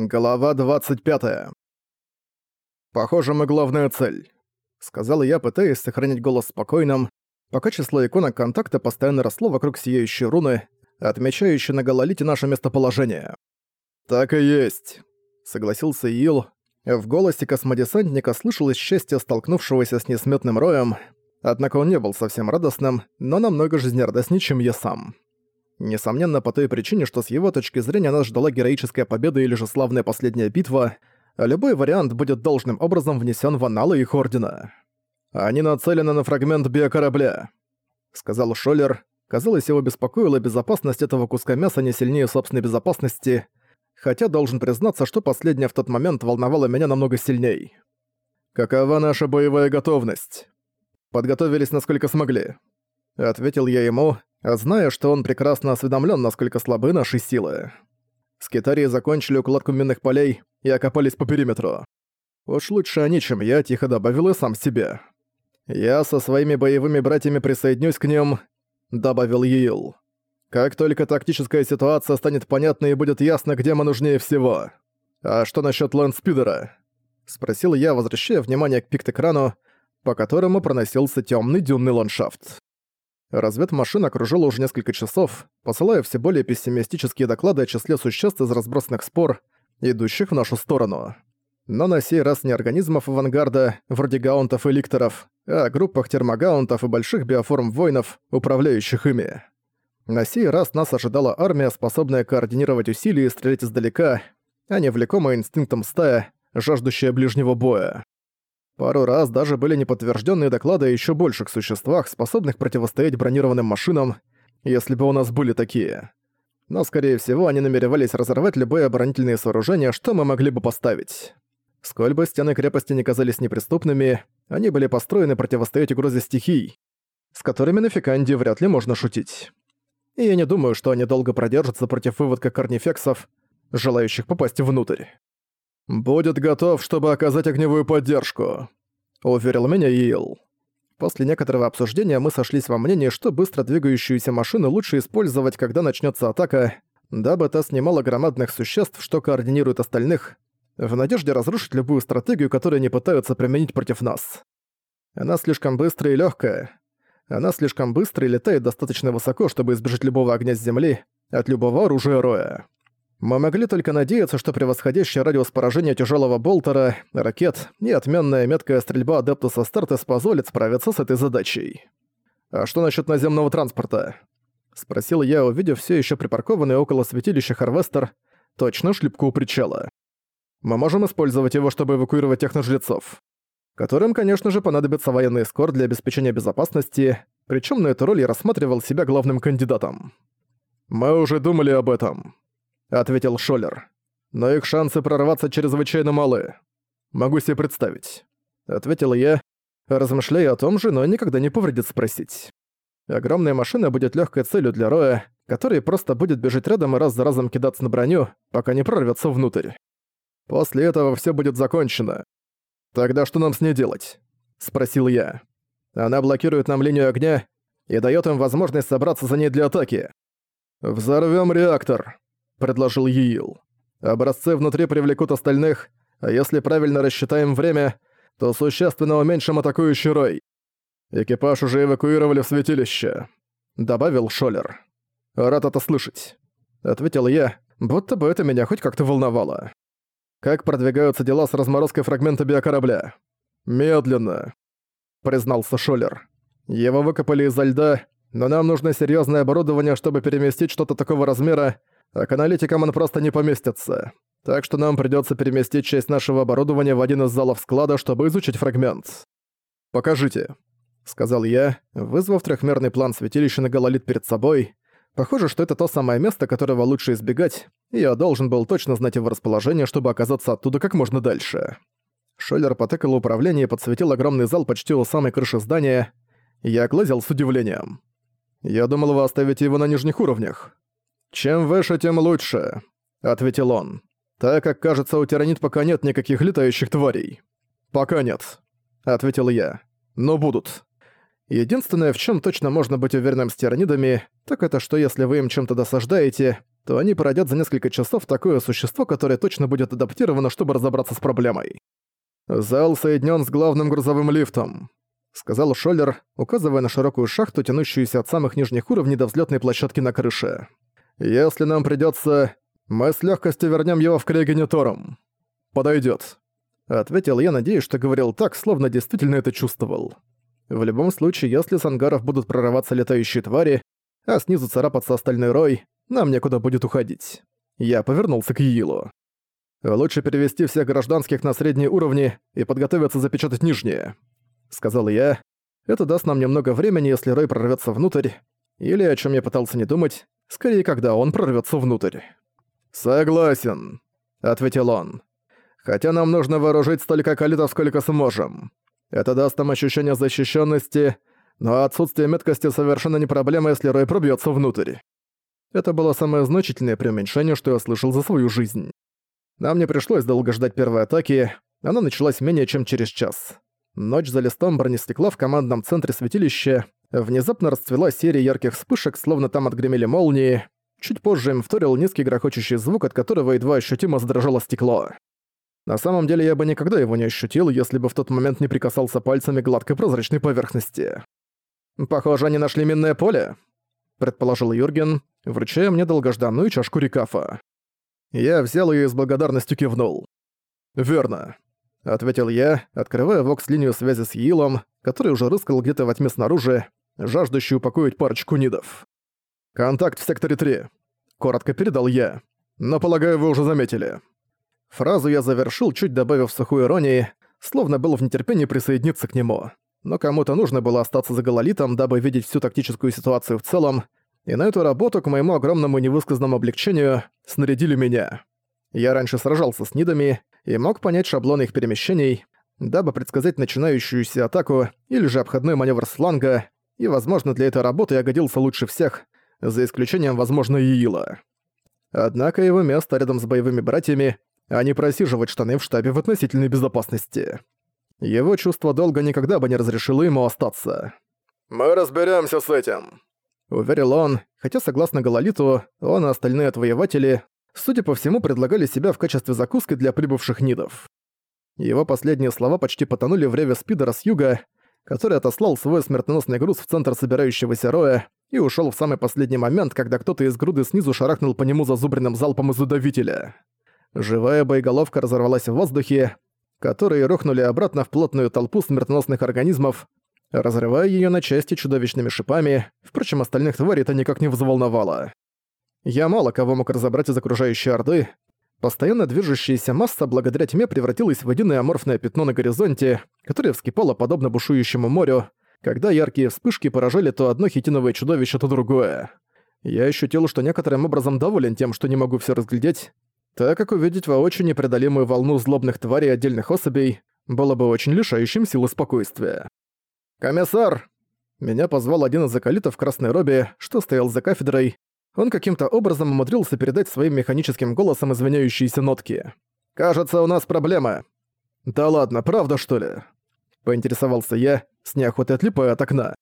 Глава 25. «Похоже, мы главная цель», — сказал я, пытаясь сохранить голос спокойным, пока число иконок контакта постоянно росло вокруг сияющей руны, отмечающей на гололите наше местоположение. «Так и есть», — согласился Ил. В голосе космодесантника слышалось счастье столкнувшегося с несметным роем, однако он не был совсем радостным, но намного жизнерадостнее, чем я сам. Несомненно, по той причине, что с его точки зрения нас ждала героическая победа или же славная последняя битва, любой вариант будет должным образом внесен в аналы их ордена. «Они нацелены на фрагмент биокорабля», — сказал Шоллер. Казалось, его беспокоила безопасность этого куска мяса не сильнее собственной безопасности, хотя должен признаться, что последняя в тот момент волновала меня намного сильней. «Какова наша боевая готовность?» «Подготовились, насколько смогли», — ответил я ему, зная, что он прекрасно осведомлен, насколько слабы наши силы. Скитарии закончили укладку минных полей и окопались по периметру. Уж лучше они, чем я, тихо добавил и сам себе. «Я со своими боевыми братьями присоединюсь к ним», — добавил Йил. «Как только тактическая ситуация станет понятна и будет ясно, где мы нужнее всего. А что насчет лэндспидера?» — спросил я, возвращая внимание к пикт-экрану, по которому проносился темный дюнный ландшафт. Разведмашина окружила уже несколько часов, посылая все более пессимистические доклады о числе существ из разбросанных спор, идущих в нашу сторону. Но на сей раз не организмов авангарда, вроде гаунтов и ликторов, а группах термогаунтов и больших биоформ-воинов, управляющих ими. На сей раз нас ожидала армия, способная координировать усилия и стрелять издалека, а не влекомая инстинктом стая, жаждущая ближнего боя. Пару раз даже были неподтвержденные доклады о еще больших существах, способных противостоять бронированным машинам, если бы у нас были такие. Но, скорее всего, они намеревались разорвать любые оборонительные сооружения, что мы могли бы поставить. Сколь бы стены крепости не казались неприступными, они были построены противостоять угрозе стихий, с которыми на Фиканде вряд ли можно шутить. И я не думаю, что они долго продержатся против выводка корнифексов, желающих попасть внутрь. «Будет готов, чтобы оказать огневую поддержку», — уверил меня Йилл. После некоторого обсуждения мы сошлись во мнении, что быстро двигающуюся машину лучше использовать, когда начнется атака, дабы та снимала громадных существ, что координирует остальных, в надежде разрушить любую стратегию, которую они пытаются применить против нас. Она слишком быстрая и легкая. Она слишком быстро и летает достаточно высоко, чтобы избежать любого огня с земли, от любого оружия Роя. Мы могли только надеяться, что превосходящий радиус поражения тяжелого болтера, ракет и отменная меткая стрельба Адептуса Стартес позволит справиться с этой задачей. «А что насчет наземного транспорта?» — спросил я, увидев все еще припаркованный около святилища Харвестер, точно шлепку у причала. «Мы можем использовать его, чтобы эвакуировать техножрецов, которым, конечно же, понадобится военный эскорт для обеспечения безопасности, причем на эту роль я рассматривал себя главным кандидатом. «Мы уже думали об этом», — ответил Шоллер. «Но их шансы прорваться чрезвычайно малы. Могу себе представить», — ответил я, размышляя о том же, но никогда не повредит спросить. Огромная машина будет легкой целью для Роя, который просто будет бежать рядом и раз за разом кидаться на броню, пока не прорвется внутрь. После этого все будет закончено. «Тогда что нам с ней делать?» — спросил я. «Она блокирует нам линию огня и дает им возможность собраться за ней для атаки. Взорвем реактор», — предложил Йил. «Образцы внутри привлекут остальных, а если правильно рассчитаем время, то существенно уменьшим атакующий рой. Экипаж уже эвакуировали в святилище», — добавил Шолер. «Рад это слышать», — ответил я, будто бы это меня хоть как-то волновало. «Как продвигаются дела с разморозкой фрагмента биокорабля?» «Медленно», — признался Шолер. «Его выкопали изо льда, но нам нужно серьезное оборудование, чтобы переместить что-то такого размера, а к аналитикам он просто не поместится. Так что нам придётся переместить часть нашего оборудования в один из залов склада, чтобы изучить фрагмент. «Покажите», — сказал я, вызвав трехмерный план святилища на гололит перед собой. Похоже, что это то самое место, которого лучше избегать, и я должен был точно знать его расположение, чтобы оказаться оттуда как можно дальше. Шоллер потыкал управление и подсветил огромный зал почти у самой крыши здания. Я глазел с удивлением. «Я думал, вы оставите его на нижних уровнях». «Чем выше, тем лучше», — ответил он. «Так как, кажется, у тиранит пока нет никаких летающих тварей». «Пока нет», — ответил я. «Но будут». Единственное, в чем точно можно быть уверенным с тиранидами, так это что если вы им чем-то досаждаете, то они породят за несколько часов такое существо, которое точно будет адаптировано, чтобы разобраться с проблемой. «Зал соединен с главным грузовым лифтом», — сказал Шоллер, указывая на широкую шахту, тянущуюся от самых нижних уровней до взлетной площадки на крыше. «Если нам придется, мы с легкостью вернем его в Крейгениторум. Подойдет, ответил я, надеясь, что говорил так, словно действительно это чувствовал. В любом случае, если с ангаров будут прорываться летающие твари, а снизу царапаться остальной рой, нам некуда будет уходить. Я повернулся к Йилу. «Лучше перевести всех гражданских на средние уровни и подготовиться запечатать нижние», — сказал я. «Это даст нам немного времени, если Рой прорвется внутрь, или, о чем я пытался не думать, скорее, когда он прорвется внутрь». «Согласен», — ответил он. «Хотя нам нужно вооружить столько калитов, сколько сможем. Это даст нам ощущение защищенности, но отсутствие меткости совершенно не проблема, если Рой пробьется внутрь. Это было самое значительное преуменьшение, что я слышал за свою жизнь. Нам не пришлось долго ждать первой атаки, она началась менее чем через час. Ночь за листом бронестекла в командном центре святилища внезапно расцвела серия ярких вспышек, словно там отгремели молнии. Чуть позже им вторил низкий грохочущий звук, от которого едва ощутимо задрожало стекло. На самом деле я бы никогда его не ощутил, если бы в тот момент не прикасался пальцами к гладкой прозрачной поверхности. «Похоже, они нашли минное поле», — предположил Юрген, вручая мне долгожданную чашку рекафа. Я взял её и с благодарностью кивнул. «Верно», — ответил я, открывая вокс-линию связи с Йилом, который уже рыскал где-то во тьме снаружи, жаждущий упокоить парочку нидов. «Контакт в секторе 3», — коротко передал я. «Но, полагаю, вы уже заметили». Фразу я завершил, чуть добавив сухой иронии, словно был в нетерпении присоединиться к нему. Но кому-то нужно было остаться за гололитом, дабы видеть всю тактическую ситуацию в целом, и на эту работу, к моему огромному невысказанному облегчению, снарядили меня. Я раньше сражался с нидами и мог понять шаблоны их перемещений, дабы предсказать начинающуюся атаку или же обходной маневр сланга, и, возможно, для этой работы я годился лучше всех, за исключением, возможно, Иила. Однако его место рядом с боевыми братьями а не просиживать штаны в штабе в относительной безопасности. Его чувство долга никогда бы не разрешило ему остаться. «Мы разберемся с этим», — уверил он, хотя, согласно Гололиту, он и остальные отвоеватели, судя по всему, предлагали себя в качестве закуски для прибывших нидов. Его последние слова почти потонули в реве спидера с юга, который отослал свой смертоносный груз в центр собирающегося роя и ушел в самый последний момент, когда кто-то из груды снизу шарахнул по нему зазубренным залпом из удавителя. Живая боеголовка разорвалась в воздухе, которые рухнули обратно в плотную толпу смертоносных организмов, разрывая ее на части чудовищными шипами, впрочем, остальных тварей это никак не взволновало. Я мало кого мог разобрать из окружающей Орды. Постоянно движущаяся масса благодаря тьме превратилась в единое аморфное пятно на горизонте, которое вскипало подобно бушующему морю, когда яркие вспышки поражали то одно хитиновое чудовище, то другое. Я ощутил, что некоторым образом доволен тем, что не могу все разглядеть, так как увидеть воочию непреодолимую волну злобных тварей отдельных особей было бы очень лишающим силы спокойствия. «Комиссар!» Меня позвал один из закалитов в красной робе, что стоял за кафедрой. Он каким-то образом умудрился передать своим механическим голосом извиняющиеся нотки. «Кажется, у нас проблема». «Да ладно, правда что ли?» Поинтересовался я, с неохотой отлипая от окна.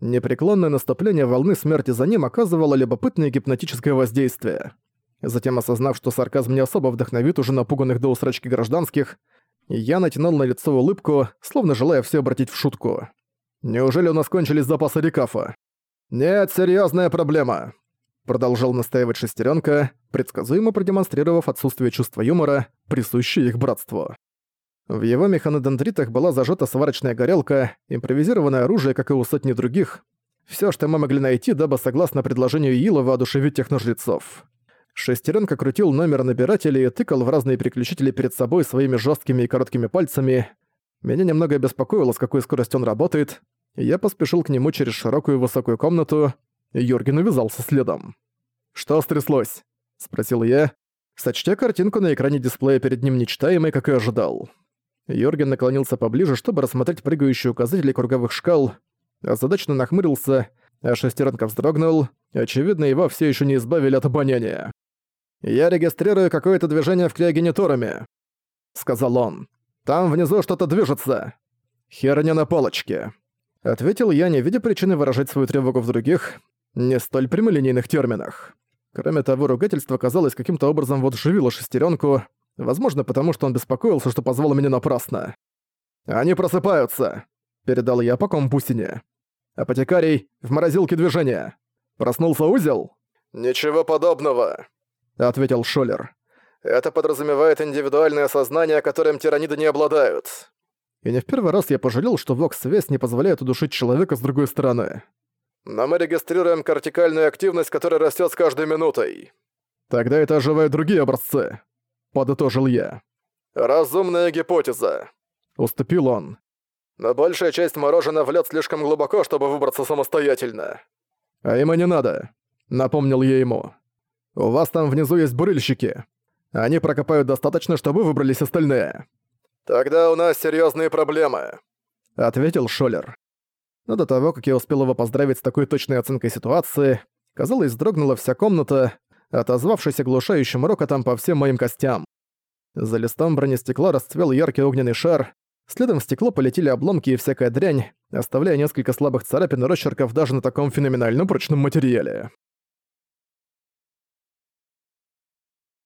Непреклонное наступление волны смерти за ним оказывало любопытное гипнотическое воздействие. Затем, осознав, что сарказм не особо вдохновит уже напуганных до усрачки гражданских, я натянул на лицо улыбку, словно желая все обратить в шутку. «Неужели у нас кончились запасы рекафа?» «Нет, серьезная проблема», — продолжал настаивать шестеренка, предсказуемо продемонстрировав отсутствие чувства юмора, присущее их братству. В его механодендритах была зажата сварочная горелка, импровизированное оружие, как и у сотни других. Все, что мы могли найти, дабы, согласно предложению Ила, воодушевить техножрецов. Шестеренка крутил номер набирателя и тыкал в разные переключатели перед собой своими жесткими и короткими пальцами. Меня немного беспокоило, с какой скоростью он работает, я поспешил к нему через широкую высокую комнату, Юрген увязался следом. «Что стряслось?» — спросил я, сочтя картинку на экране дисплея перед ним нечитаемой, как и ожидал. Юрген наклонился поближе, чтобы рассмотреть прыгающие указатели круговых шкал, озадачно нахмурился, а шестеренка вздрогнул, очевидно, его все еще не избавили от обоняния. «Я регистрирую какое-то движение в криогенитуруме», — сказал он. «Там внизу что-то движется. Херня на полочке», — ответил я, не видя причины выражать свою тревогу в других, не столь прямолинейных терминах. Кроме того, ругательство, казалось, каким-то образом воодушевило шестеренку, возможно, потому что он беспокоился, что позвал меня напрасно. «Они просыпаются!» — передал я по компусине. «Апотекарий, в морозилке движения! Проснулся узел?» «Ничего подобного», — ответил Шолер. «Это подразумевает индивидуальное сознание, которым тираниды не обладают». И не в первый раз я пожалел, что Вокс-связь не позволяет удушить человека с другой стороны. «Но мы регистрируем кортикальную активность, которая растет с каждой минутой». «Тогда это оживают другие образцы», — подытожил я. «Разумная гипотеза», — уступил он. «Но большая часть мороженого в лед слишком глубоко, чтобы выбраться самостоятельно». «А им и не надо», — напомнил я ему. «У вас там внизу есть бурильщики. Они прокопают достаточно, чтобы выбрались остальные». «Тогда у нас серьезные проблемы», — ответил Шолер. Но до того, как я успел его поздравить с такой точной оценкой ситуации, казалось, вздрогнула вся комната, отозвавшись оглушающим рокотом по всем моим костям. За листом бронестекла расцвел яркий огненный шар, следом в стекло полетели обломки и всякая дрянь, оставляя несколько слабых царапин и росчерков даже на таком феноменальном прочном материале.